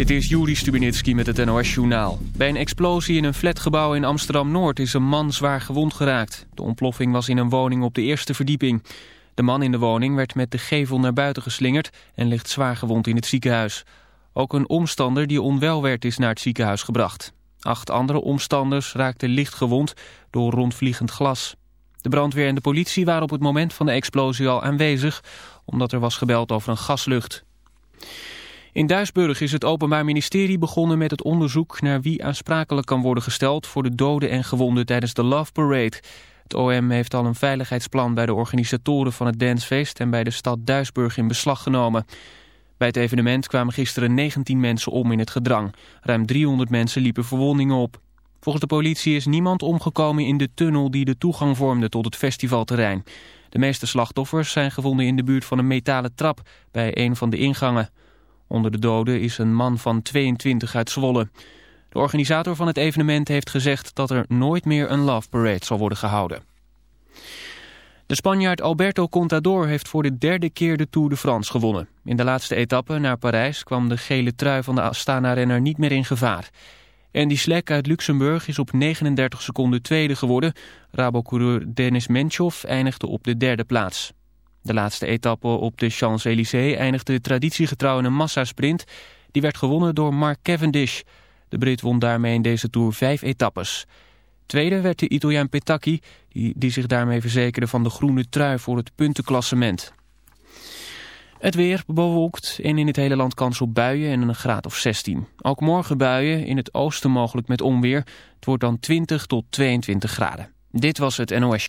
Dit is Juri Stubenitski met het NOS-journaal. Bij een explosie in een flatgebouw in Amsterdam-Noord is een man zwaar gewond geraakt. De ontploffing was in een woning op de eerste verdieping. De man in de woning werd met de gevel naar buiten geslingerd en ligt zwaar gewond in het ziekenhuis. Ook een omstander die onwel werd is naar het ziekenhuis gebracht. Acht andere omstanders raakten licht gewond door rondvliegend glas. De brandweer en de politie waren op het moment van de explosie al aanwezig... omdat er was gebeld over een gaslucht. In Duisburg is het Openbaar Ministerie begonnen met het onderzoek... naar wie aansprakelijk kan worden gesteld voor de doden en gewonden tijdens de Love Parade. Het OM heeft al een veiligheidsplan bij de organisatoren van het dancefeest... en bij de stad Duisburg in beslag genomen... Bij het evenement kwamen gisteren 19 mensen om in het gedrang. Ruim 300 mensen liepen verwondingen op. Volgens de politie is niemand omgekomen in de tunnel die de toegang vormde tot het festivalterrein. De meeste slachtoffers zijn gevonden in de buurt van een metalen trap bij een van de ingangen. Onder de doden is een man van 22 uit Zwolle. De organisator van het evenement heeft gezegd dat er nooit meer een love parade zal worden gehouden. De Spanjaard Alberto Contador heeft voor de derde keer de Tour de France gewonnen. In de laatste etappe naar Parijs kwam de gele trui van de Astana-renner niet meer in gevaar. Andy Slek uit Luxemburg is op 39 seconden tweede geworden. Rabocoureur Denis Menchov eindigde op de derde plaats. De laatste etappe op de Champs-Élysées eindigde traditiegetrouw in een massasprint. Die werd gewonnen door Mark Cavendish. De Brit won daarmee in deze Tour vijf etappes. Tweede werd de Italiaan Petacchi, die, die zich daarmee verzekerde van de groene trui voor het puntenklassement. Het weer bewolkt en in het hele land kans op buien en een graad of 16. Ook morgen buien, in het oosten mogelijk met onweer. Het wordt dan 20 tot 22 graden. Dit was het NOS.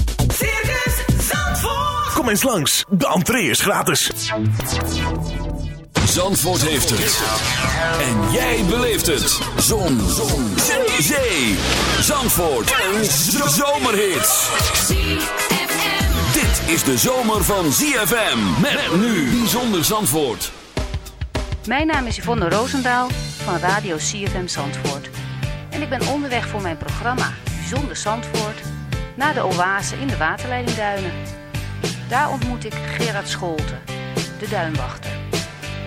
Kom eens langs, de entree is gratis. Zandvoort heeft het. En jij beleeft het. Zon. Zon. Zee. Zee. Zandvoort. Een zomerhit. Dit is de zomer van ZFM. Met nu Bijzonder Zandvoort. Mijn naam is Yvonne Roosendaal van Radio CFM Zandvoort. En ik ben onderweg voor mijn programma Bijzonder Zandvoort naar de oase in de waterleidingduinen. Daar ontmoet ik Gerard Scholten, de duinwachter.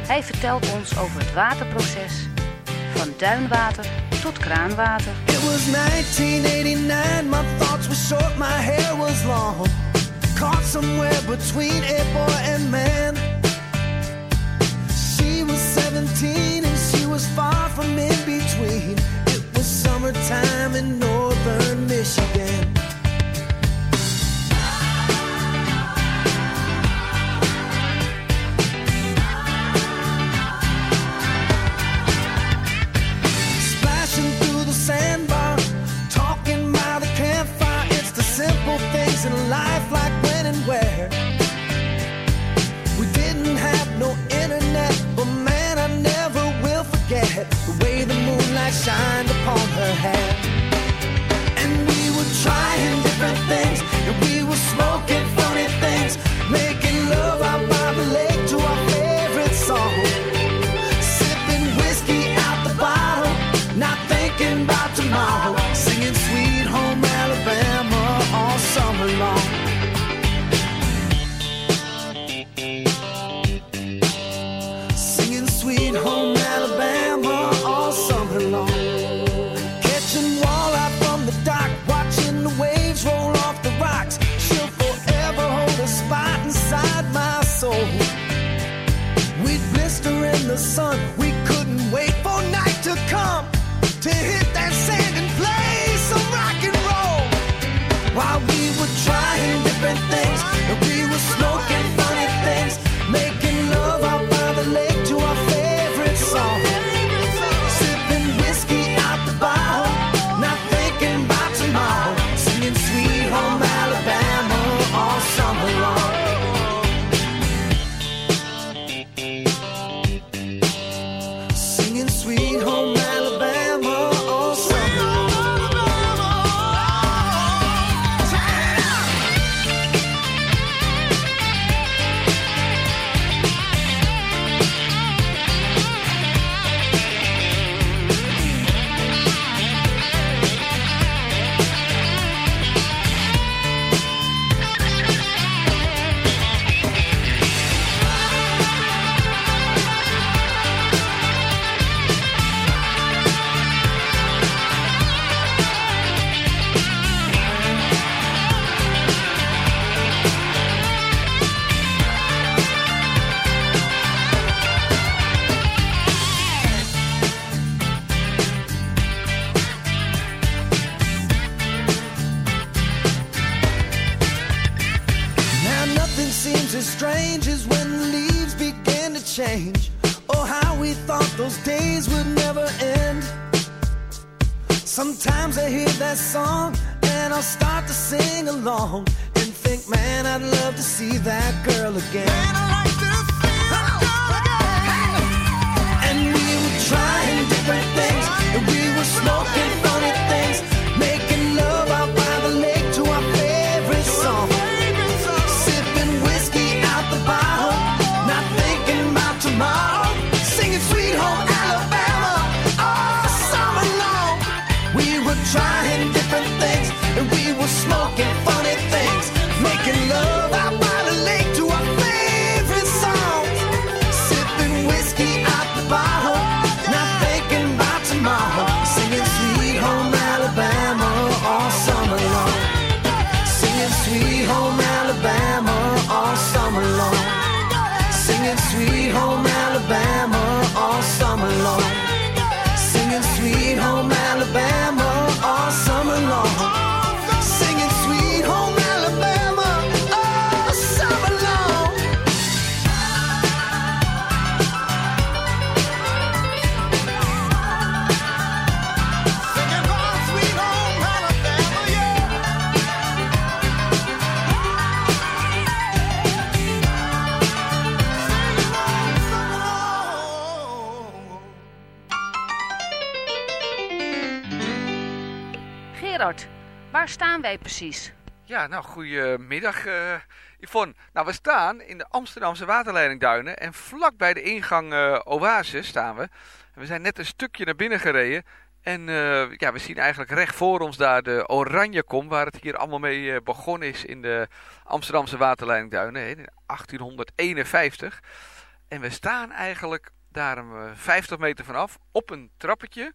Hij vertelt ons over het waterproces, van duinwater tot kraanwater. It was 1989, my thoughts were short, my hair was long. Caught somewhere between a boy and man. She was 17 and she was far from in between. It was summertime in northern shined upon her hair. Gerard, waar staan wij precies? Ja, nou, goedemiddag eh Yvonne. Nou, we staan in de Amsterdamse waterleidingduinen en vlak bij de ingang Oase staan we. We zijn net een stukje naar binnen gereden en eh, ja, we zien eigenlijk recht voor ons daar de Oranjekom, waar het hier allemaal mee begonnen is in de Amsterdamse waterleidingduinen in 1851. En we staan eigenlijk daar een eh, 50 meter vanaf op een trappetje.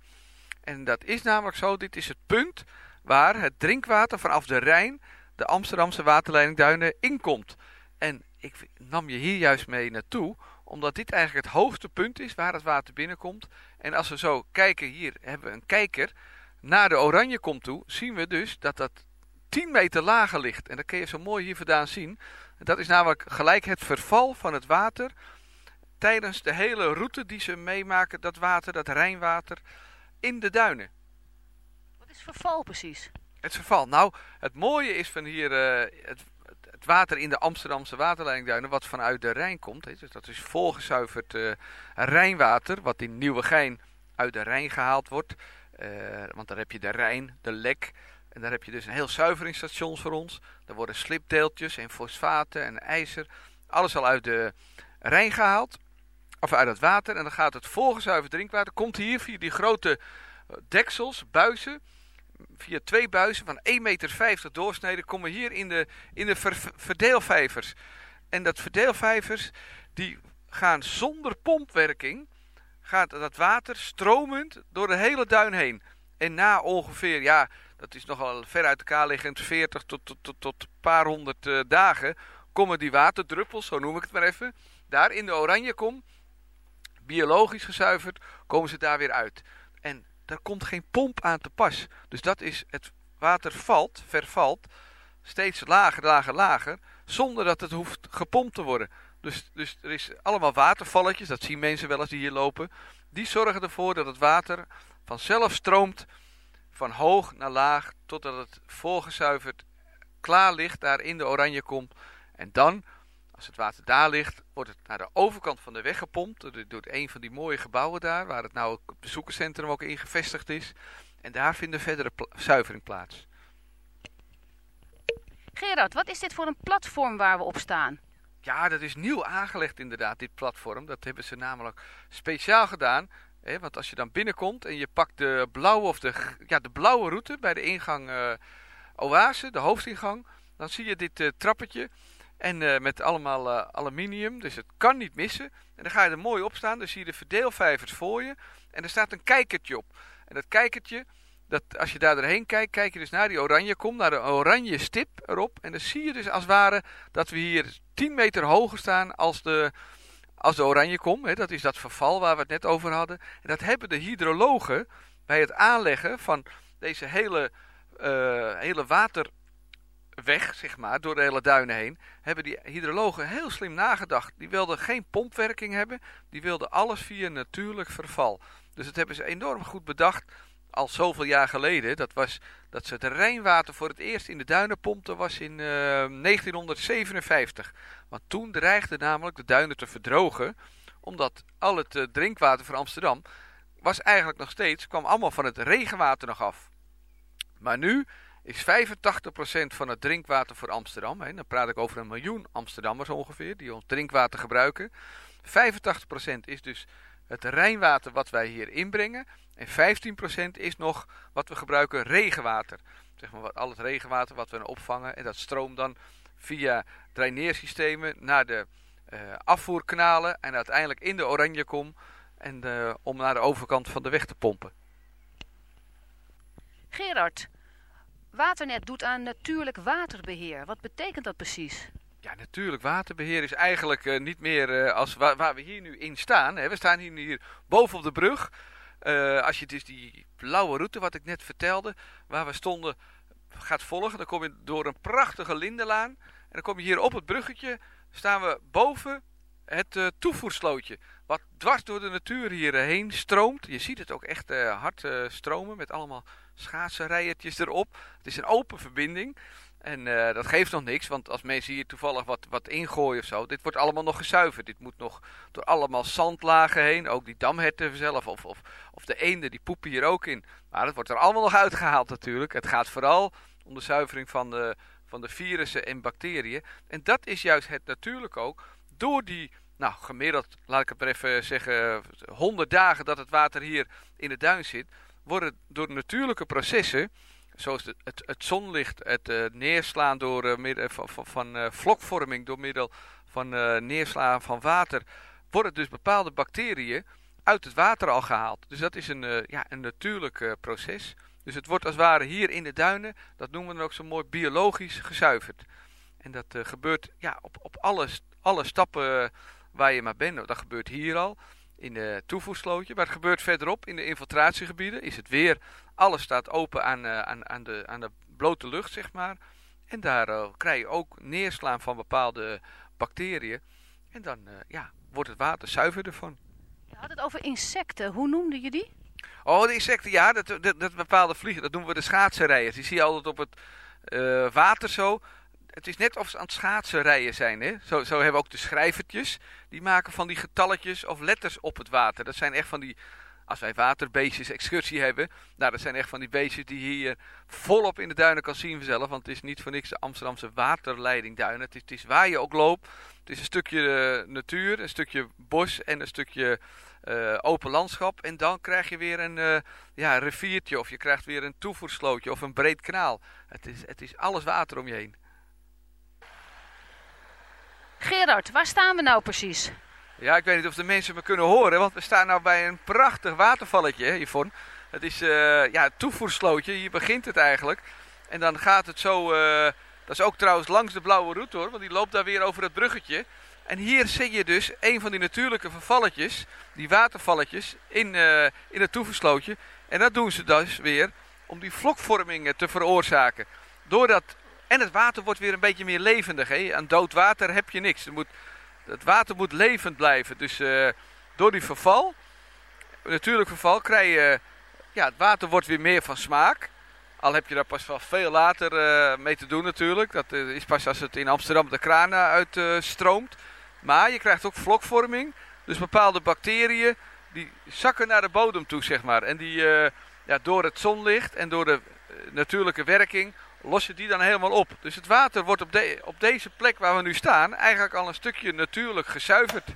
En dat is namelijk zo, dit is het punt waar het drinkwater vanaf de Rijn de Amsterdamse waterleidingduinen inkomt. En ik nam je hier juist mee naartoe, omdat dit eigenlijk het hoogste punt is waar het water binnenkomt. En als we zo kijken, hier hebben we een kijker naar de Oranjekom toe, zien we dus dat dat 10 meter lager ligt. En dat kun je zo mooi hier vandaan zien. Dat is namelijk gelijk het verval van het water tijdens de hele route die ze meemaken, dat water, dat Rijnwater, in de duinen. Wat is verval precies? Het verval. Nou, het mooie is van hier eh, het, het water in de Amsterdamse waterleidingduinen, wat vanuit de Rijn komt. Dus dat is volgezuiverd eh, Rijnwater, wat in Nieuwegein uit de Rijn gehaald wordt. Eh, want daar heb je de Rijn, de Lek. En daar heb je dus een heel zuiveringsstation voor ons. Daar worden slipdeeltjes en fosfaten en ijzer. Alles al uit de Rijn gehaald. Of uit het water. En dan gaat het volgezuiverd drinkwater. Komt hier via die grote deksels, buizen via twee buizen van 1,50 meter doorsneden komen hier in de, in de ver- ver- verdeelvijvers. En dat verdeelvijvers die gaan zonder pompwerking, gaat dat water stromend door de hele duin heen. En na ongeveer, ja, dat is nogal ver uit elkaar liggend, 40 tot, tot, tot, tot een paar honderd eh, dagen, komen die waterdruppels, zo noem ik het maar even, daar in de Oranjekom, biologisch gezuiverd, komen ze daar weer uit. Daar komt geen pomp aan te pas. Dus dat is, het water valt, vervalt, steeds lager, lager, lager, zonder dat het hoeft gepompt te worden. Dus, dus er is allemaal watervalletjes, dat zien mensen wel eens die hier lopen. Die zorgen ervoor dat het water vanzelf stroomt van hoog naar laag, totdat het volgezuiverd klaar ligt daar in de Oranjekom. En dan, als het water daar ligt, wordt het naar de overkant van de weg gepompt. Door, een van die mooie gebouwen daar, waar het nou het bezoekerscentrum ook in gevestigd is. En daar vindt de verdere pla- zuivering plaats. Gerard, wat is dit voor een platform waar we op staan? Ja, dat is nieuw aangelegd inderdaad, dit platform. Dat hebben ze namelijk speciaal gedaan. Hè, want als je dan binnenkomt en je pakt de blauwe, of de, ja, de blauwe route bij de ingang eh, Oase, de hoofdingang, dan zie je dit eh, trappetje. En eh, met allemaal eh, aluminium, dus het kan niet missen. En dan ga je er mooi op staan, dan zie je de verdeelvijvers voor je. En er staat een kijkertje op. En dat kijkertje, dat, als je daar doorheen kijkt, kijk je dus naar die oranje kom, naar de oranje stip erop. En dan zie je dus als het ware dat we hier 10 meter hoger staan als de, als de oranje kom. Hè. Dat is dat verval waar we het net over hadden. En dat hebben de hydrologen bij het aanleggen van deze hele, eh, hele weg, zeg maar, door de hele duinen heen, hebben die hydrologen heel slim nagedacht. Die wilden geen pompwerking hebben, die wilden alles via natuurlijk verval. Dus dat hebben ze enorm goed bedacht al zoveel jaar geleden. Dat was dat ze het Rijnwater voor het eerst in de duinen pompten was in eh, 1957. Want toen dreigde namelijk de duinen te verdrogen, omdat al het eh, drinkwater van Amsterdam was eigenlijk nog steeds, kwam allemaal van het regenwater nog af. Maar nu is 85% van het drinkwater voor Amsterdam, hè, dan praat ik over een miljoen Amsterdammers ongeveer, die ons drinkwater gebruiken. 85% is dus het Rijnwater wat wij hier inbrengen. En 15% is nog wat we gebruiken regenwater. Zeg maar al het regenwater wat we opvangen. En dat stroomt dan via draineersystemen naar de eh, afvoerkanalen. En uiteindelijk in de Oranjekom. En eh, om naar de overkant van de weg te pompen. Gerard, Waternet doet aan natuurlijk waterbeheer. Wat betekent dat precies? Ja, natuurlijk. Waterbeheer is eigenlijk eh, niet meer eh, als wa- waar we hier nu in staan. Hè. We staan hier, hier boven op de brug. Eh, als je dus die blauwe route, wat ik net vertelde, waar we stonden, gaat volgen. Dan kom je door een prachtige lindenlaan. En dan kom je hier op het bruggetje, staan we boven het toevoerslootje. Wat dwars door de natuur hierheen stroomt. Je ziet het ook echt hard stromen met allemaal schaatsenrijertjes erop. Het is een open verbinding. En eh, dat geeft nog niks, want als mensen hier toevallig wat, wat ingooien of zo, dit wordt allemaal nog gezuiverd. Dit moet nog door allemaal zandlagen heen, ook die damherten zelf of, of, of de eenden, die poepen hier ook in. Maar dat wordt er allemaal nog uitgehaald natuurlijk. Het gaat vooral om de zuivering van de, van de virussen en bacteriën. En dat is juist het natuurlijk ook, door die, nou gemiddeld, laat ik het maar even zeggen, 100 dagen dat het water hier in de duin zit, worden door natuurlijke processen zoals het, het zonlicht, het eh, neerslaan door eh, middel van, van, eh, vlokvorming door middel van eh, neerslaan van water, worden dus bepaalde bacteriën uit het water al gehaald. Dus dat is een, eh, ja, een natuurlijk eh, proces. Dus het wordt als het ware hier in de duinen, dat noemen we dan ook zo mooi, biologisch gezuiverd. En dat eh, gebeurt ja, op, op alle, alle stappen eh, waar je maar bent. Dat gebeurt hier al, in de toevoerslootje. Maar het gebeurt verderop, in de infiltratiegebieden, is het weer alles staat open aan, eh, aan, aan, de, aan de blote lucht, zeg maar. En daar eh, krijg je ook neerslaan van bepaalde bacteriën. En dan eh, ja, wordt het water zuiverder van. Je had het over insecten. Hoe noemde je die? Oh, de insecten, ja, dat, dat, dat bepaalde vliegen, dat noemen we de schaatsenrijers. Die zie je altijd op het water zo. Het is net of ze aan het schaatsenrijden zijn. Hè? Zo, zo hebben we ook de schrijvertjes. Die maken van die getalletjes of letters op het water. Dat zijn echt van die, als wij waterbeestjes excursie hebben. Nou, dat zijn echt van die beestjes die je hier volop in de duinen kan zien vanzelf. Want het is niet voor niks de Amsterdamse waterleidingduinen. Het is, waar je ook loopt. Het is een stukje eh, natuur, een stukje bos en een stukje eh, open landschap. En dan krijg je weer een eh, ja, riviertje of je krijgt weer een toevoerslootje of een breed kanaal. Het is, het is alles water om je heen. Gerard, waar staan we nou precies? Ja, ik weet niet of de mensen me kunnen horen, want we staan nou bij een prachtig watervalletje, Yvonne. Het is eh, ja, het toevoerslootje, hier begint het eigenlijk. En dan gaat het zo, eh, dat is ook trouwens langs de blauwe route hoor, want die loopt daar weer over het bruggetje. En hier zie je dus een van die natuurlijke vervalletjes, die watervalletjes, in, eh, in het toevoerslootje. En dat doen ze dus weer om die vlokvorming eh, te veroorzaken. Doordat, en het water wordt weer een beetje meer levendig. Hè? Aan dood water heb je niks. Er moet, het water moet levend blijven. Dus eh, door die verval, natuurlijk verval, krijg je... Ja, het water wordt weer meer van smaak. Al heb je daar pas wel veel later eh, mee te doen natuurlijk. Dat eh, is pas als het in Amsterdam de kranen uitstroomt. maar je krijgt ook vlokvorming. Dus bepaalde bacteriën die zakken naar de bodem toe, zeg maar. En die ja, door het zonlicht en door de natuurlijke werking los je die dan helemaal op. Dus het water wordt op, op deze plek waar we nu staan eigenlijk al een stukje natuurlijk gezuiverd.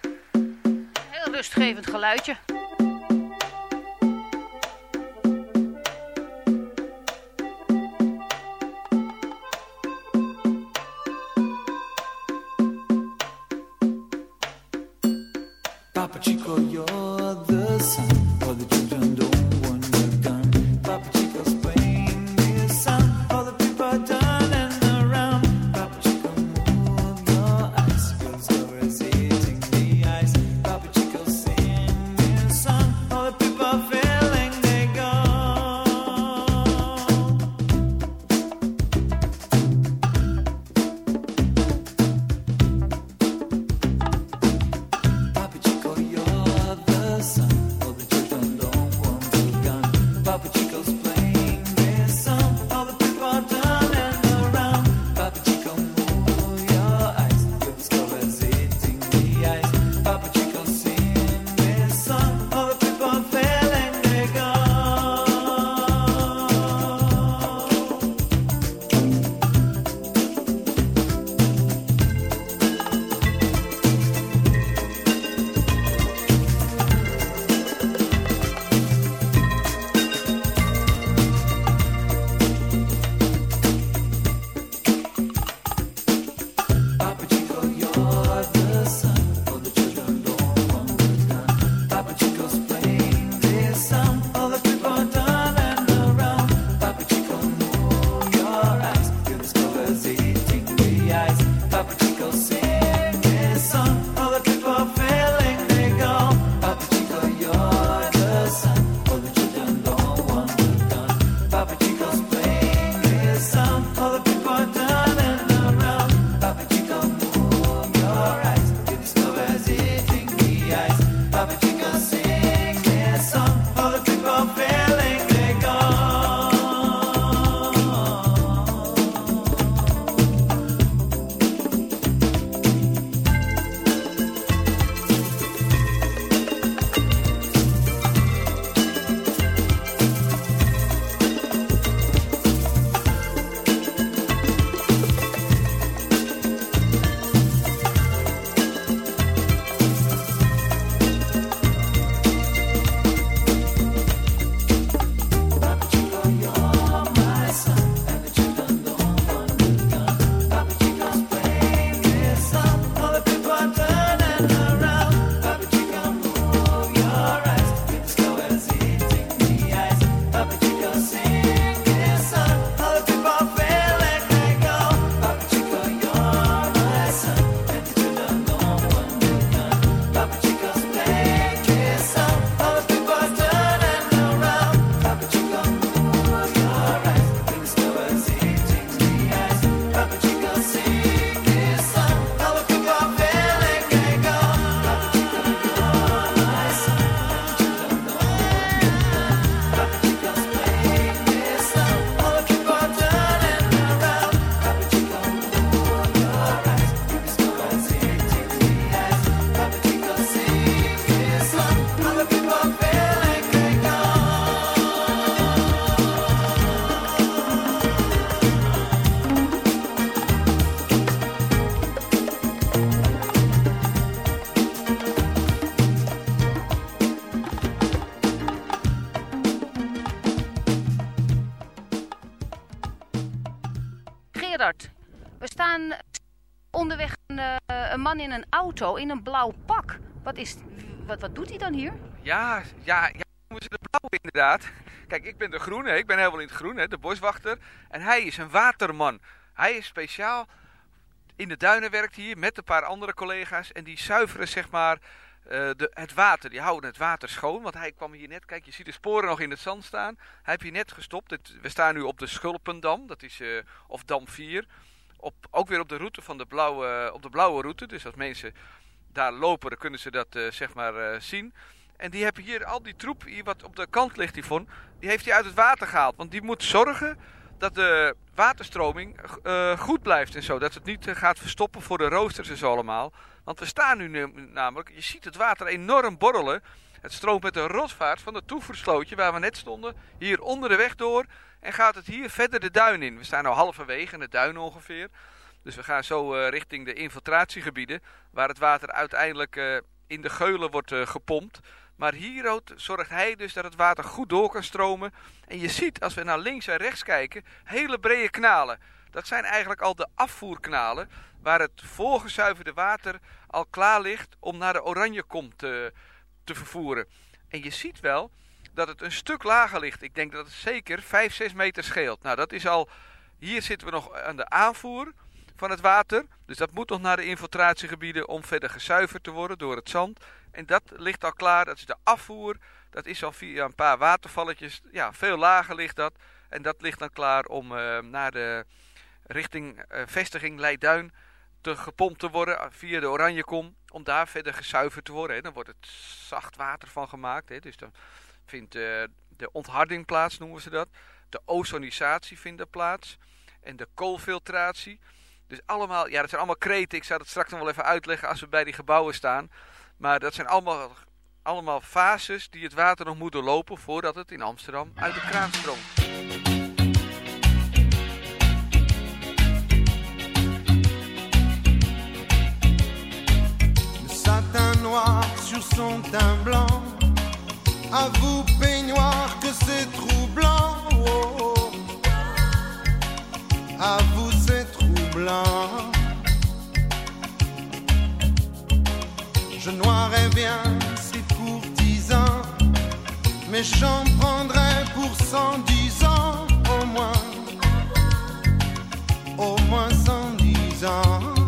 Heel rustgevend geluidje. In een blauw pak. Wat, is, wat, wat doet hij dan hier? Ja, ja, ja, noemen ze de blauwe inderdaad. Kijk, ik ben de groene, ik ben helemaal in het groen, de boswachter. En hij is een waterman. Hij is speciaal in de duinen werkt hier met een paar andere collega's. En die zuiveren zeg maar eh, de, het water. Die houden het water schoon. Want hij kwam hier net, kijk je ziet de sporen nog in het zand staan. Hij heeft hier net gestopt. Het- we staan nu op de Schulpendam, dat is, eh, of Dam 4. Op, ook weer op de route van de blauwe, op de blauwe route. Dus als mensen daar lopen, dan kunnen ze dat eh, zeg maar eh, zien. En die hebben hier al die troep, hier wat op de kant ligt, Yvonne, die heeft hij uit het water gehaald. Want die moet zorgen dat de waterstroming eh, goed blijft en zo. Dat het niet gaat verstoppen voor de roosters en zo allemaal. Want we staan nu- namelijk, je ziet het water enorm borrelen. Het stroomt met de rotvaart van het toevoerslootje waar we net stonden, hier onder de weg door. En gaat het hier verder de duin in. We staan nu halverwege in de duin ongeveer. Dus we gaan zo eh, richting de infiltratiegebieden, waar het water uiteindelijk eh, in de geulen wordt eh, gepompt. Maar hier zorgt hij dus dat het water goed door kan stromen. En je ziet, als we naar links en rechts kijken, hele brede kanalen. Dat zijn eigenlijk al de afvoerkanalen, waar het voorgezuiverde water al klaar ligt om naar de Oranjekom te, te vervoeren. En je ziet wel dat het een stuk lager ligt. Ik denk dat het zeker 5, 6 meter scheelt. Nou, dat is al... Hier zitten we nog aan de aanvoer van het water. Dus dat moet nog naar de infiltratiegebieden om verder gezuiverd te worden door het zand. En dat ligt al klaar. Dat is de afvoer. Dat is al via een paar watervalletjes. Ja, veel lager ligt dat. En dat ligt dan klaar om eh, naar de richting eh, vestiging Leiduin te gepompt te worden eh, via de Oranjekom. Om daar verder gezuiverd te worden. Hè. Dan wordt het zacht water van gemaakt. Hè. Dus dan vindt eh, de ontharding plaats, noemen ze dat. De ozonisatie vindt er plaats. En de koolfiltratie. Dus allemaal, ja, dat zijn allemaal kreten. Ik zou dat straks nog wel even uitleggen als we bij die gebouwen staan. Maar dat zijn allemaal, allemaal fases die het water nog moet doorlopen voordat het in Amsterdam uit de kraan stroomt. Sur son teint blanc. À vous, peignoir, que c'est troublant. Oh. À vous, c'est troublant. Je noirais bien ces courtisans, mais j'en prendrais pour cent dix ans au moins. Au moins cent dix ans.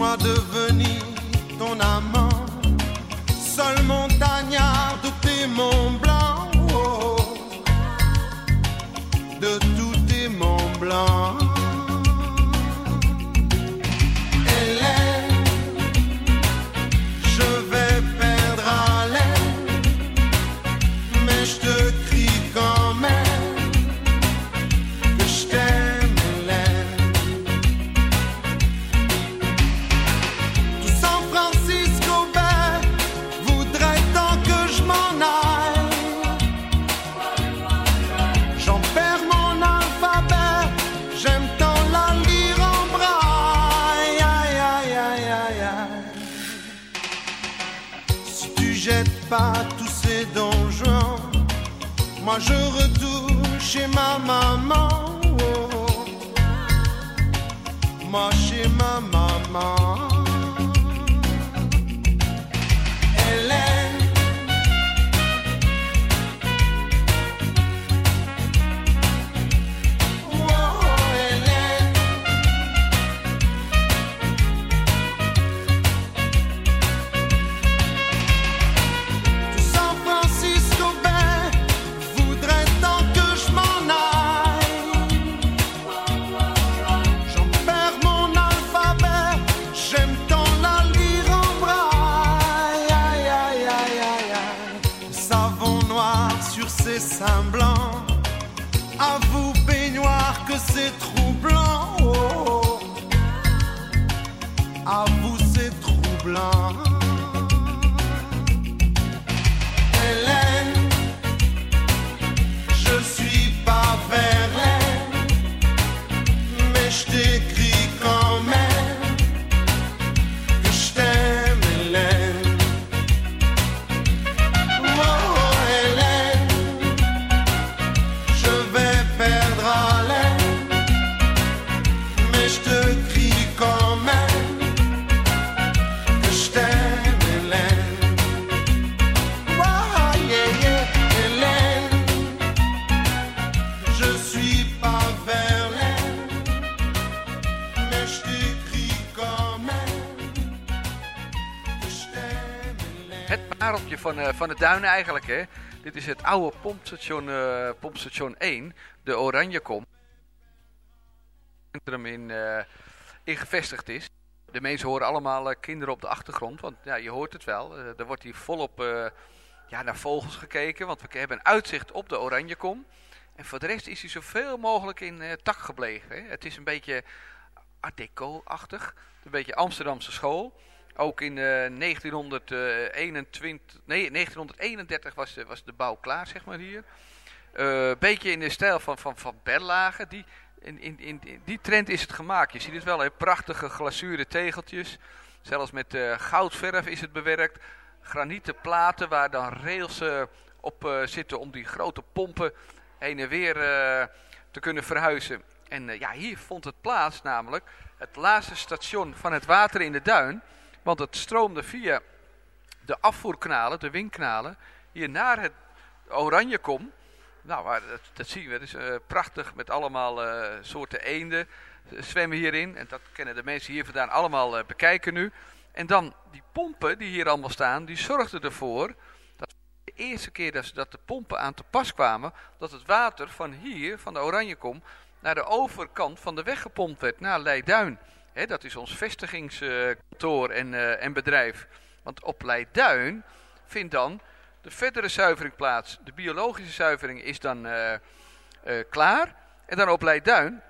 Laisse-moi devenir ton amant, seul montagnard de tes monts van, eh, van de duinen eigenlijk. Hè. Dit is het oude pompstation, eh, pompstation 1, de Oranjekom. Centrum in, eh, in gevestigd is. De mensen horen allemaal kinderen op de achtergrond, want ja, je hoort het wel. Er wordt hier volop ja, naar vogels gekeken, want we hebben een uitzicht op de Oranjekom. En voor de rest is hij zoveel mogelijk in tak gebleven. Hè. Het is een beetje art deco-achtig, een beetje Amsterdamse school. Ook in eh, 1921, nee, 1931 was de, was de bouw klaar, zeg maar hier. Een beetje in de stijl van, van, van Berlage. Die, in, in, in, die trend is het gemaakt. Je ziet het wel, hè? prachtige glazuren tegeltjes. Zelfs met eh, goudverf is het bewerkt. Granieten platen waar dan rails eh, op eh, zitten om die grote pompen heen en weer eh, te kunnen verhuizen. En eh, ja, hier vond het plaats namelijk het laatste station van het water in de duin. Want het stroomde via de afvoerkanalen, de windkanalen, hier naar het Oranjekom. Nou, dat, dat zien we. Het is eh, prachtig met allemaal eh, soorten eenden eh, zwemmen hierin. En dat kennen de mensen hier vandaan allemaal bekijken nu. En dan die pompen die hier allemaal staan, die zorgden ervoor dat de eerste keer dat, dat de pompen aan te pas kwamen, dat het water van hier, van de Oranjekom, naar de overkant van de weg gepompt werd, naar Leiduin. Dat is ons vestigingskantoor en, eh, bedrijf. Want op Leiduin vindt dan de verdere zuivering plaats. De biologische zuivering is dan eh, eh, klaar. En dan op Leiduin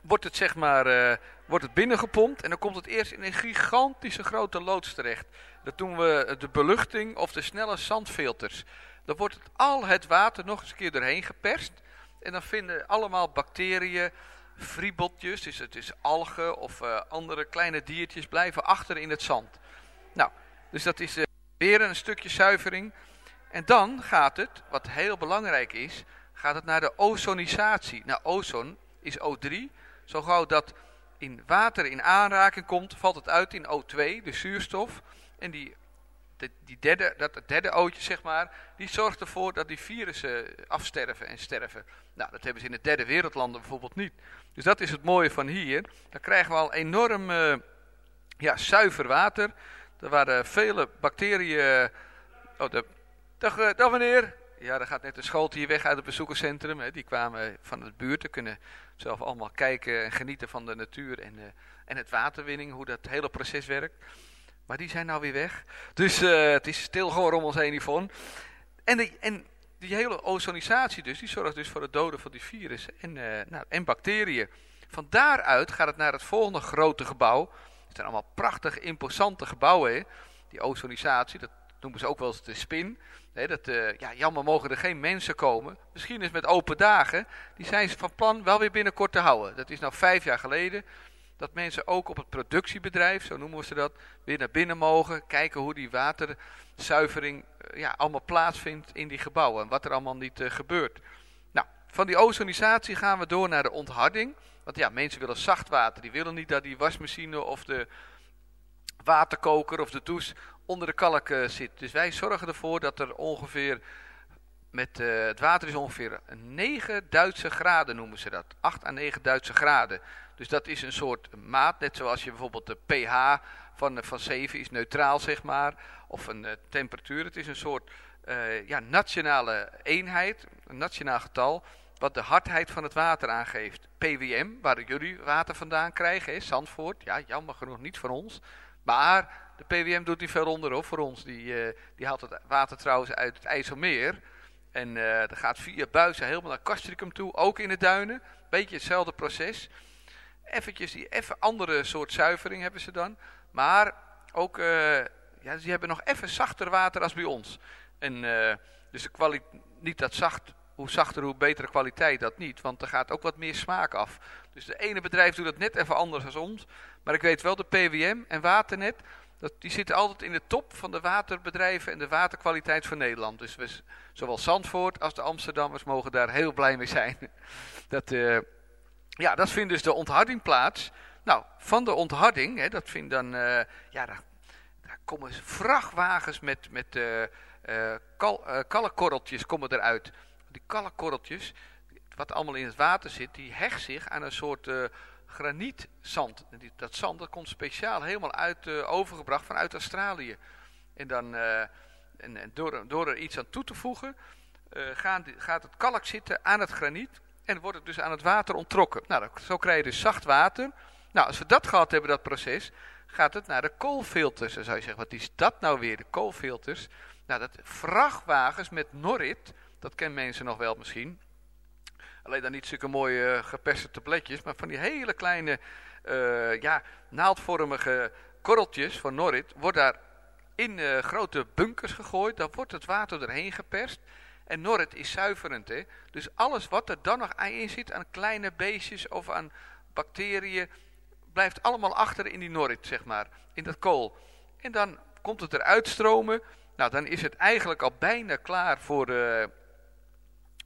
wordt het zeg maar wordt het binnengepompt. En dan komt het eerst in een gigantische grote loods terecht. Dat doen we de beluchting of de snelle zandfilters. Dan wordt al het water nog eens een keer doorheen geperst. En dan vinden allemaal bacteriën, friebeltjes, dus het is algen of eh, andere kleine diertjes blijven achter in het zand. Nou, dus dat is eh, weer een stukje zuivering. En dan gaat het, wat heel belangrijk is, gaat het naar de ozonisatie. Nou, ozon is O3. Zo gauw dat in water in aanraking komt, valt het uit in O2, de zuurstof. En die, die derde, dat het derde ootje, zeg maar, die zorgt ervoor dat die virussen afsterven en sterven. Nou, dat hebben ze in de derde wereldlanden bijvoorbeeld niet. Dus dat is het mooie van hier. Dan krijgen we al enorm eh, ja, zuiver water. Er waren vele bacteriën. Oh, de, dag, eh, dag meneer. Ja, er gaat net een schooltje hier weg uit het bezoekerscentrum. Hè. Die kwamen van de buurt. Ze kunnen zelf allemaal kijken en genieten van de natuur en, eh, en het waterwinning. Hoe dat hele proces werkt. Maar die zijn nou weer weg. Dus eh, het is stil geworden om ons heen, Yvonne. En, die, en die hele ozonisatie dus, die zorgt dus voor het doden van die virussen en, eh, nou, en bacteriën. Van daaruit gaat het naar het volgende grote gebouw. Het zijn allemaal prachtig, imposante gebouwen. Die ozonisatie, dat noemen ze ook wel eens de spin. Dat, eh, ja, jammer mogen er geen mensen komen. Misschien is met open dagen, die zijn ze van plan wel weer binnenkort te houden. Dat is nou vijf jaar geleden. Dat mensen ook op het productiebedrijf, zo noemen ze dat, weer naar binnen mogen. Kijken hoe die waterzuivering eh, ja, allemaal plaatsvindt in die gebouwen. En wat er allemaal niet eh, gebeurt. Nou, van die ozonisatie gaan we door naar de ontharding. Want ja, mensen willen zacht water. Die willen niet dat die wasmachine of de waterkoker of de douche onder de kalk eh, zit. Dus wij zorgen ervoor dat er ongeveer met het water is ongeveer 9 Duitse graden noemen ze dat. 8 à 9 Duitse graden. Dus dat is een soort maat, net zoals je bijvoorbeeld de pH van, eh, van 7 is neutraal zeg maar. Of een eh, temperatuur. Het is een soort eh, ja, nationale eenheid, een nationaal getal. Wat de hardheid van het water aangeeft. PWM, waar jullie water vandaan krijgen, is Zandvoort. Ja, jammer genoeg niet van ons. Maar de PWM doet niet veel voor ons. Die, die haalt het water trouwens uit het IJsselmeer. En dat gaat via buizen helemaal naar Castricum toe, ook in de duinen. Beetje hetzelfde proces. Eventjes die even andere soort zuivering hebben ze dan. Maar ook, eh, ja, die hebben nog even zachter water als bij ons. En eh, dus de kwali- niet dat zacht, hoe zachter hoe betere kwaliteit, dat niet. Want er gaat ook wat meer smaak af. Dus de ene bedrijf doet dat net even anders als ons. Maar ik weet wel, de PWM en Waternet, dat, die zitten altijd in de top van de waterbedrijven en de waterkwaliteit van Nederland. Dus we, zowel Zandvoort als de Amsterdammers mogen daar heel blij mee zijn. Dat, eh, ja, dat vindt dus de ontharding plaats. Nou, van de ontharding, hè, dat vindt dan, eh, ja, daar, komen vrachtwagens met, met eh, eh, kal, kalkkorreltjes komen eruit. Die kalkkorreltjes, wat allemaal in het water zit, die hecht zich aan een soort granietzand. Dat zand dat komt speciaal helemaal uit, overgebracht vanuit Australië. En dan, en, en door, door er iets aan toe te voegen, gaat het kalk zitten aan het graniet en wordt het dus aan het water onttrokken. Nou, zo krijg je dus zacht water. Nou, als we dat gehad hebben, dat proces, gaat het naar de koolfilters. Dan zou je zeggen, wat is dat nou weer, de koolfilters? Nou, dat vrachtwagens met Norrit, dat kennen mensen nog wel misschien. Alleen dan niet zulke mooie eh, geperste tabletjes, maar van die hele kleine, eh, ja, naaldvormige korreltjes van Norrit, wordt daar in eh, grote bunkers gegooid. Dan wordt het water erheen geperst. En Norrit is zuiverend, hè. Dus alles wat er dan nog in zit aan kleine beestjes of aan bacteriën, blijft allemaal achter in die Norrit, zeg maar. In dat kool. En dan komt het eruit stromen. Nou, dan is het eigenlijk al bijna klaar voor, eh,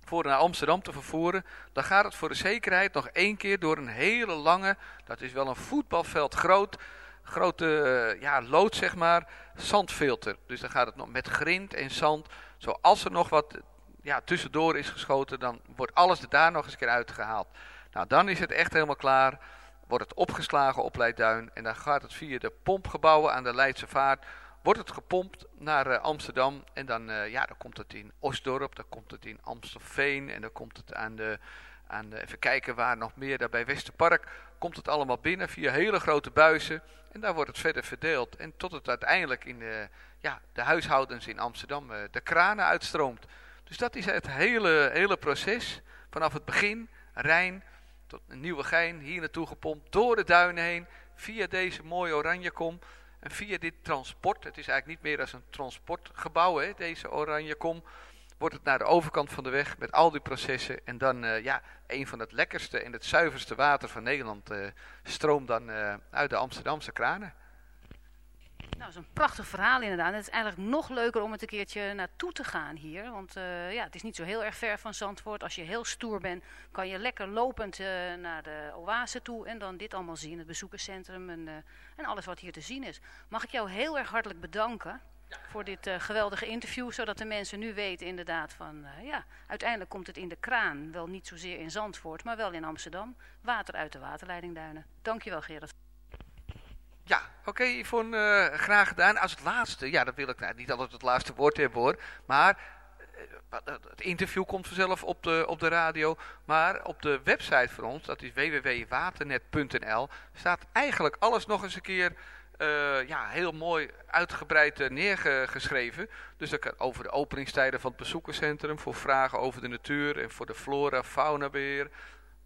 voor naar Amsterdam te vervoeren. Dan gaat het voor de zekerheid nog één keer door een hele lange, dat is wel een voetbalveld groot, grote eh, ja, lood zeg maar, zandfilter. Dus dan gaat het nog met grind en zand. Zoals er nog wat ja, tussendoor is geschoten, dan wordt alles er daar nog eens een keer uitgehaald. Nou, dan is het echt helemaal klaar. Wordt het opgeslagen op Leidduin. En dan gaat het via de pompgebouwen aan de Leidse Vaart. Wordt het gepompt naar eh, Amsterdam. En dan, eh, ja, dan komt het in Osdorp. Dan komt het in Amstelveen. En dan komt het aan de, aan de... Even kijken waar nog meer. Daar bij Westerpark komt het allemaal binnen via hele grote buizen. En daar wordt het verder verdeeld. En tot het uiteindelijk in de, ja, de huishoudens in Amsterdam eh, de kranen uitstroomt. Dus dat is het hele, hele proces. Vanaf het begin, Rijn, tot een nieuwe gein, hier naartoe gepompt, door de duinen heen, via deze mooie Oranjekom. En via dit transport, het is eigenlijk niet meer als een transportgebouw, hè, deze Oranjekom, wordt het naar de overkant van de weg met al die processen. En dan, eh, ja, een van het lekkerste en het zuiverste water van Nederland eh, stroomt dan eh, uit de Amsterdamse kranen. Nou, dat is een prachtig verhaal inderdaad. Het is eigenlijk nog leuker om het een keertje naartoe te gaan hier. Want eh, ja, het is niet zo heel erg ver van Zandvoort. Als je heel stoer bent, kan je lekker lopend eh, naar de oase toe. En dan dit allemaal zien, het bezoekerscentrum en, eh, en alles wat hier te zien is. Mag ik jou heel erg hartelijk bedanken voor dit geweldige interview. Zodat de mensen nu weten inderdaad van, ja, uiteindelijk komt het in de kraan. Wel niet zozeer in Zandvoort, maar wel in Amsterdam. Water uit de waterleidingduinen. Dankjewel Gerard. Ja, oké Yvonne, eh, graag gedaan. Als het laatste, ja, dat wil ik nou, niet altijd het laatste woord hebben hoor. Maar eh, het interview komt vanzelf op de, op de radio. Maar op de website van ons, dat is www.waternet.nl, staat eigenlijk alles nog eens een keer eh, ja, heel mooi uitgebreid neergeschreven. Dus dat over de openingstijden van het bezoekerscentrum, voor vragen over de natuur en voor de flora, fauna beheer.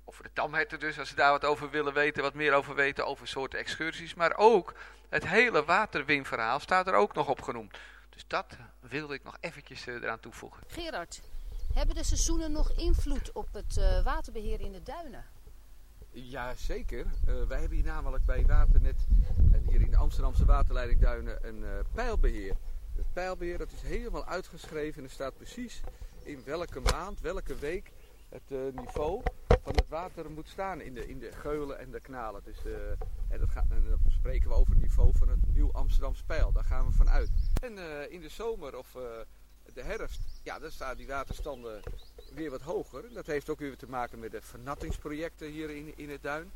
Over de damherten dus, als ze daar wat over willen weten, wat meer over weten, over soorten excursies. Maar ook het hele waterwinverhaal staat er ook nog op genoemd. Dus dat wilde ik nog eventjes eh, eraan toevoegen. Gerard, hebben de seizoenen nog invloed op het eh, waterbeheer in de duinen? Ja, zeker. Eh, wij hebben hier namelijk bij Waternet en hier in de Amsterdamse waterleidingduinen een eh, pijlbeheer. Het pijlbeheer dat is helemaal uitgeschreven en er staat precies in welke maand, welke week het eh, niveau van het water moet staan in de, in de geulen en de kanalen. Dus, eh, en, dat gaat, dan spreken we over het niveau van het nieuw Amsterdamse pijl. Daar gaan we van uit. En eh, in de zomer of eh, de herfst, ja, dan staan die waterstanden weer wat hoger. Dat heeft ook weer te maken met de vernattingsprojecten hier in, in het duin.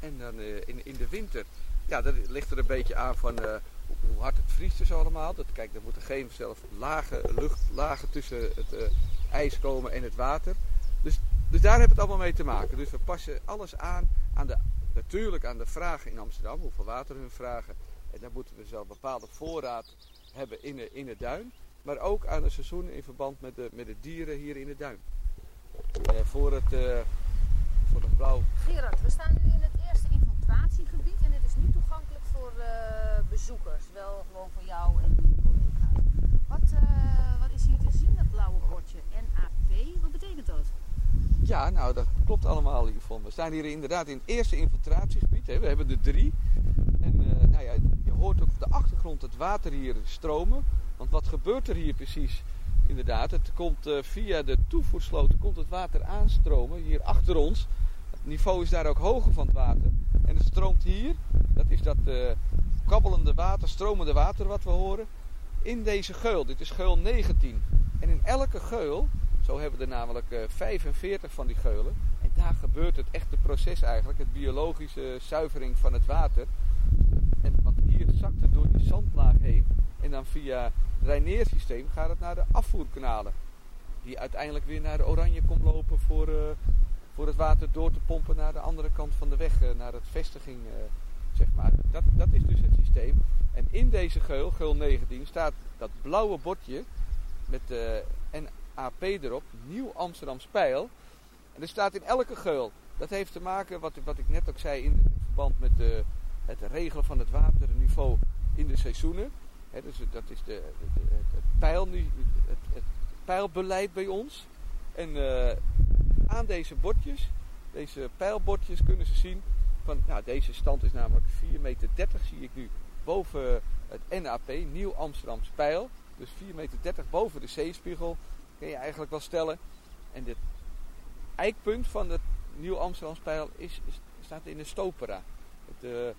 En dan eh, in, in de winter, ja, dat ligt er een beetje aan van eh, hoe, hard het vriest dus allemaal. Dat, kijk, er moeten geen zelf lage luchtlagen tussen het eh, ijs komen en het water. Dus, daar heeft het allemaal mee te maken. Dus we passen alles aan, aan de, natuurlijk aan de vragen in Amsterdam, hoeveel water hun vragen. En dan moeten we een bepaalde voorraad hebben in, de, in het duin. Maar ook aan het seizoen in verband met de, met de dieren hier in het duin. Eh, voor, het, eh, voor het blauw Gerard, we staan nu in het eerste infiltratiegebied en het is niet toegankelijk voor eh, bezoekers. Wel gewoon voor jou en je collega's. Wat, wat is hier te zien, dat blauwe bordje? NAP, wat betekent dat? Ja, nou dat klopt allemaal hiervan. We staan hier inderdaad in het eerste infiltratiegebied. Hè. We hebben er drie. En eh, nou ja, je hoort ook op de achtergrond het water hier stromen. Want wat gebeurt er hier precies? Inderdaad, het komt eh, via de toevoersloten komt het water aanstromen hier achter ons. Het niveau is daar ook hoger van het water. En het stroomt hier, dat is dat eh, kabbelende water, stromende water wat we horen, in deze geul. Dit is geul 19. En in elke geul, zo hebben we er namelijk eh, 45 van die geulen. En daar gebeurt het echte proces eigenlijk, het biologische zuivering van het water. En, want hier zakt het door die zandlaag heen. En dan via het Rijneersysteem gaat het naar de afvoerkanalen. Die uiteindelijk weer naar de Oranje komt lopen voor, eh, voor het water door te pompen naar de andere kant van de weg. eh, naar het vestiging, eh, zeg maar. Dat, dat is dus het systeem. En in deze geul, geul 19, staat dat blauwe bordje met de NAP erop. Nieuw Amsterdam Spijl. En er staat in elke geul. Dat heeft te maken, wat, wat ik net ook zei, in verband met de, het regelen van het waterniveau in de seizoenen. Dus dat is de, de- het, pijl, het, het pijlbeleid bij ons. En eh, aan deze bordjes, deze pijlbordjes, kunnen ze zien van, nou, deze stand is namelijk 4,30 meter, zie ik nu, boven het NAP, Nieuw Amsterdamse pijl. Dus 4,30 meter boven de zeespiegel, kun je eigenlijk wel stellen. En dit eikpunt van het Nieuw Amsterdamse pijl is, is- staat in de Stopera. Het eh,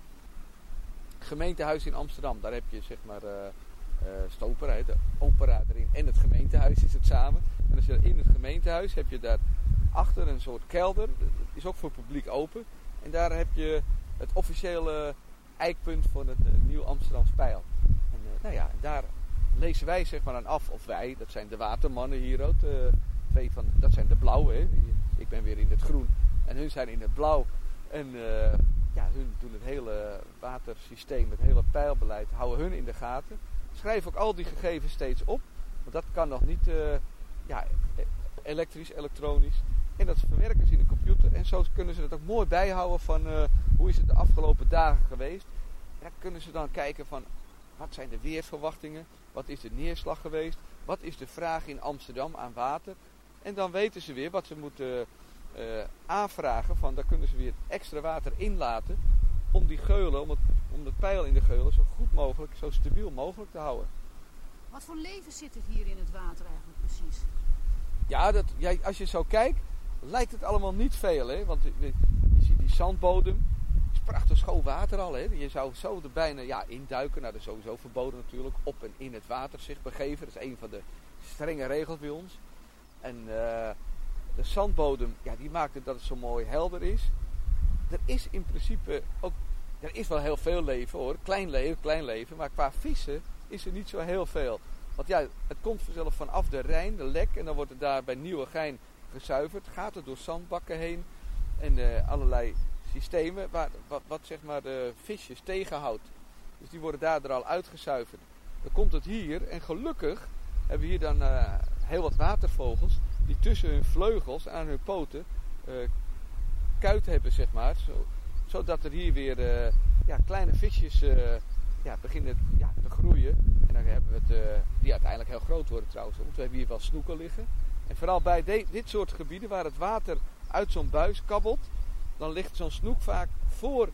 gemeentehuis in Amsterdam. Daar heb je zeg maar eh eh, Stopera, de opera erin. En het gemeentehuis is het samen. En als je in het gemeentehuis heb je daar achter een soort kelder. Dat is ook voor het publiek open. En daar heb je het officiële eikpunt van het Nieuw Amsterdamse pijl. En nou ja, daar lezen wij zeg maar aan af. Of wij, dat zijn de watermannen hier ook. De, van, dat zijn de blauwe. Ik ben weer in het groen. En hun zijn in het blauw. En eh, ja, hun doen het hele watersysteem, het hele pijlbeleid, houden hun in de gaten. Schrijf ook al die gegevens steeds op. Want dat kan nog niet eh, ja, e- elektrisch, elektronisch. En dat verwerken ze in de computer. En zo kunnen ze het ook mooi bijhouden van eh, hoe is het de afgelopen dagen geweest. Ja, kunnen ze dan kijken van wat zijn de weersverwachtingen, wat is de neerslag geweest, wat is de vraag in Amsterdam aan water. En dan weten ze weer wat ze moeten eh, aanvragen van daar kunnen ze weer extra water inlaten om die geulen, om het, om het pijl in de geulen zo goed mogelijk, zo stabiel mogelijk te houden. Wat voor leven zit er hier in het water eigenlijk precies? Ja, dat, ja, als je zo kijkt, lijkt het allemaal niet veel. Hè? Want je, je ziet die zandbodem. Is prachtig schoon water al. Hè? Je zou zo er bijna ja, induiken. Nou, dat is sowieso verboden natuurlijk. Op en in het water zich begeven. Dat is een van de strenge regels bij ons. En eh, de zandbodem, ja, die maakt het dat het zo mooi helder is. Er is in principe ook, er is wel heel veel leven hoor. Klein leven, klein leven. Maar qua vissen is er niet zo heel veel. Want ja, het komt vanzelf vanaf de Rijn, de lek. En dan wordt het daar bij Nieuwegein gezuiverd. Gaat het door zandbakken heen. En eh, allerlei systemen waar, wat, zeg maar de visjes tegenhoudt. Dus die worden daardoor al uitgezuiverd. Dan komt het hier. En gelukkig hebben we hier dan eh, heel wat watervogels. Die tussen hun vleugels aan hun poten eh, kuit hebben, zeg maar. Zo, zodat er hier weer eh, ja, kleine visjes ja, beginnen ja, te groeien. En dan hebben we het, die uiteindelijk heel groot worden trouwens. Want we hebben hier wel snoeken liggen. En vooral bij dit soort gebieden waar het water uit zo'n buis kabbelt. Dan ligt zo'n snoek vaak voor,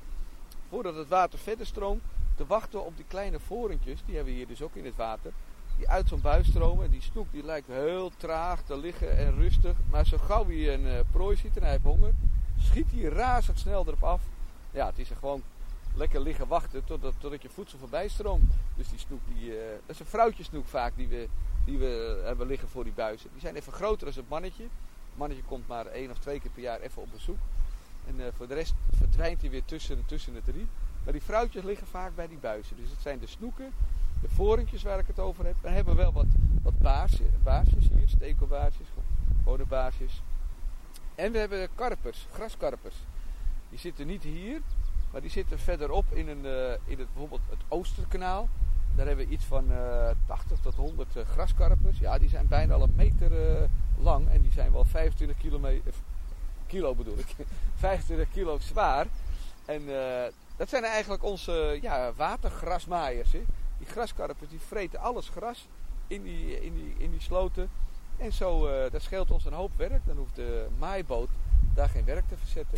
voordat het water verder stroomt. Te wachten op die kleine vorentjes. Die hebben we hier dus ook in het water. Die uit zo'n buis stromen. En die snoek die lijkt heel traag te liggen en rustig. Maar zo gauw hij een eh, prooi ziet en hij heeft honger. Schiet hij razendsnel erop af. Ja, het is er gewoon lekker liggen wachten totdat, totdat je voedsel voorbij stroomt. Dus die snoek, die, eh, dat is een vrouwtjesnoek vaak die we, die we hebben liggen voor die buizen. Die zijn even groter dan het mannetje. Het mannetje komt maar één of twee keer per jaar even op bezoek. En eh, voor de rest verdwijnt hij weer tussen, tussen het riet. Maar die vrouwtjes liggen vaak bij die buizen. Dus het zijn de snoeken, de vorentjes waar ik het over heb. Dan hebben we wel wat, wat baarsjes, baarsjes hier, stekelbaarsjes, gewone baarsjes. En we hebben karpers, graskarpers. Die zitten niet hier, maar die zitten verderop in, een, eh, in het, bijvoorbeeld het Oosterkanaal. Daar hebben we iets van eh 80 tot 100 eh, graskarpers. Ja, die zijn bijna al een meter eh, lang en die zijn wel 25 kilometer, kilo bedoel ik, 25 kilo zwaar. En eh, dat zijn eigenlijk onze ja, watergrasmaaiers. Hè. Die graskarpers die vreten alles gras in die, in die, in die sloten. En zo, eh, dat scheelt ons een hoop werk. Dan hoeft de maaiboot daar geen werk te verzetten.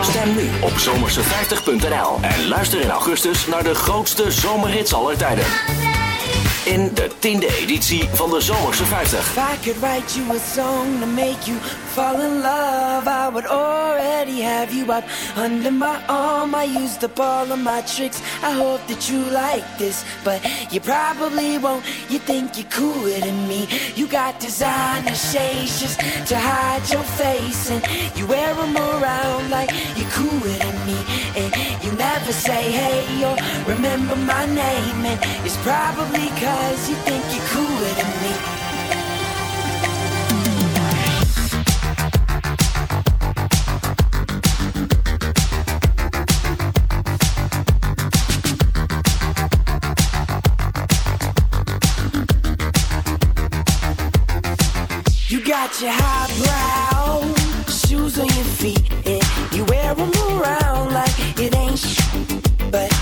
Stem nu op zomerse50.nl en luister in augustus naar de grootste zomerhits aller tijden. In de tiende editie van de Zomerse 50. If I could write you a song to make you fall in love, I would already have you up under my arm. I used up all of my tricks. I hope that you like this, but you probably won't. You think you're cooler than me. You got designer shades just to hide your face, and you wear them around like you're cooler than me. Never say hey or remember my name, and it's probably cause you think you're cooler than me. You got your highbrow shoes on your feet,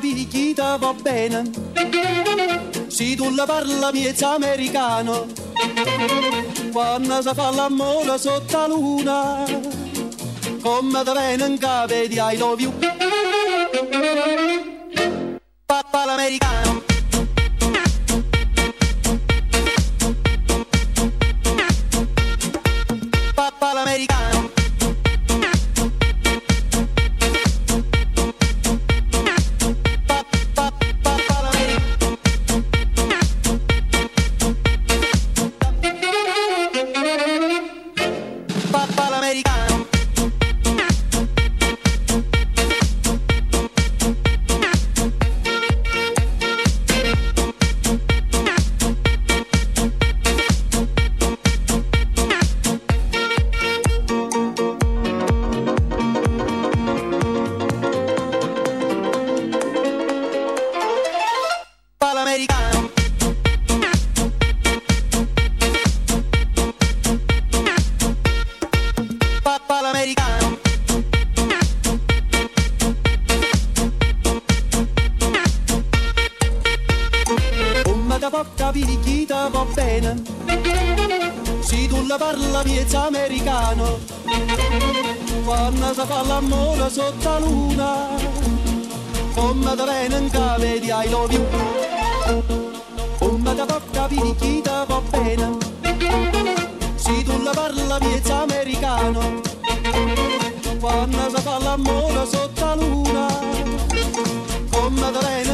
picchita va bene. Se tu la parla miezza americano Quando si fa l'amore sotto la luna Come da viene in capo di I love la americano. Quando si fa l'amore sotto la luna Come da viene in capo di I love you. Come da porta picchita va bene. Se tu la parla miezza americano. Quando si fa l'amore sotto la luna Come da viene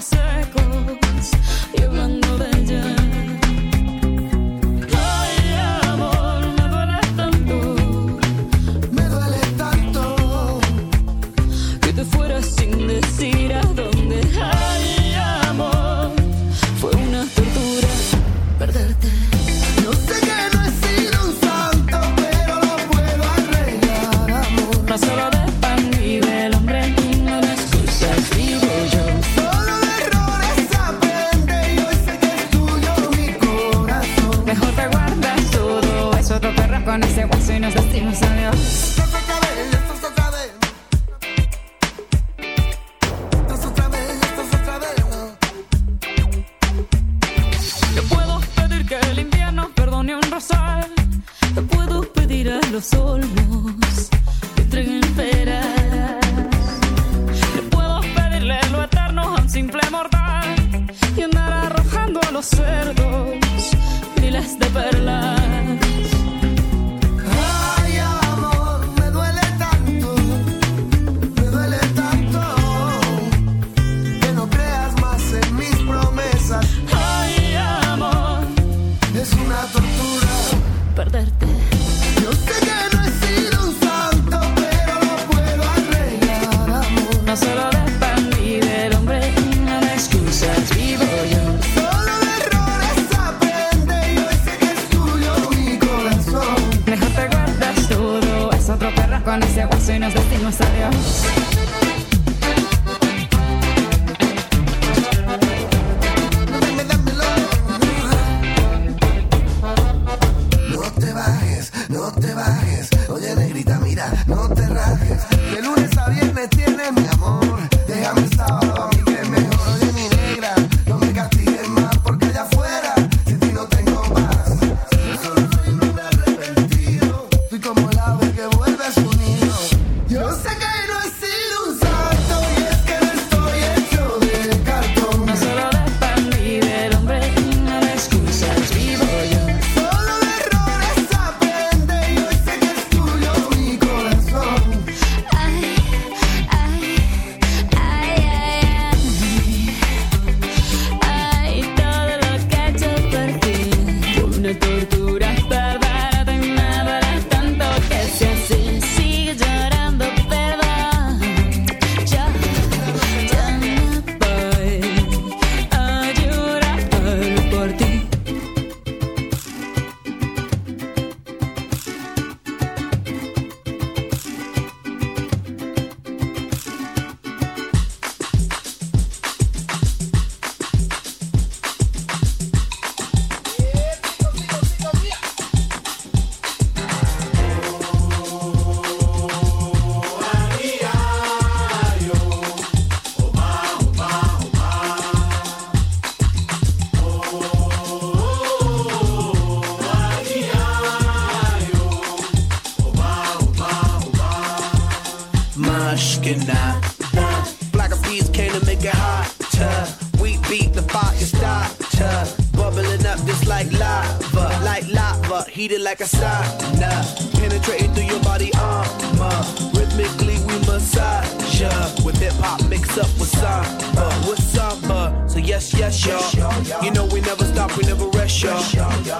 circles, you run over the up with samba, uh, with samba. Uh, so yes, yes, y'all. You know we never stop, we never rest, y'all.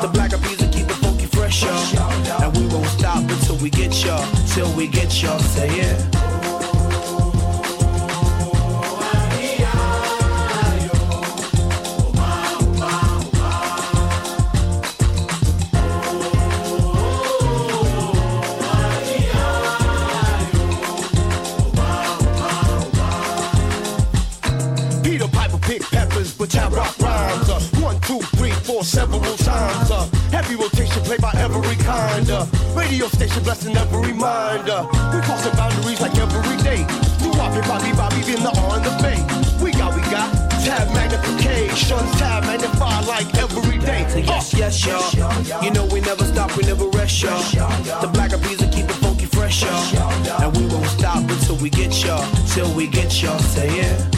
The black music keep it funky fresh, y'all. And we won't stop until we get y'all, till we get y'all. Say it. Yeah. blessing every reminder. We crossing boundaries like every day. New Bobby, Bobby, Bobby, being the on the bay. We got, we got tab magnification, tab magnified like every day. So yes, uh. yes, y'all. You know we never stop, we never rest, y'all. The black of bees will keep it funky fresh, y'all. And we won't stop until we get y'all, till we get y'all. Say it. Yeah.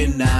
looking now.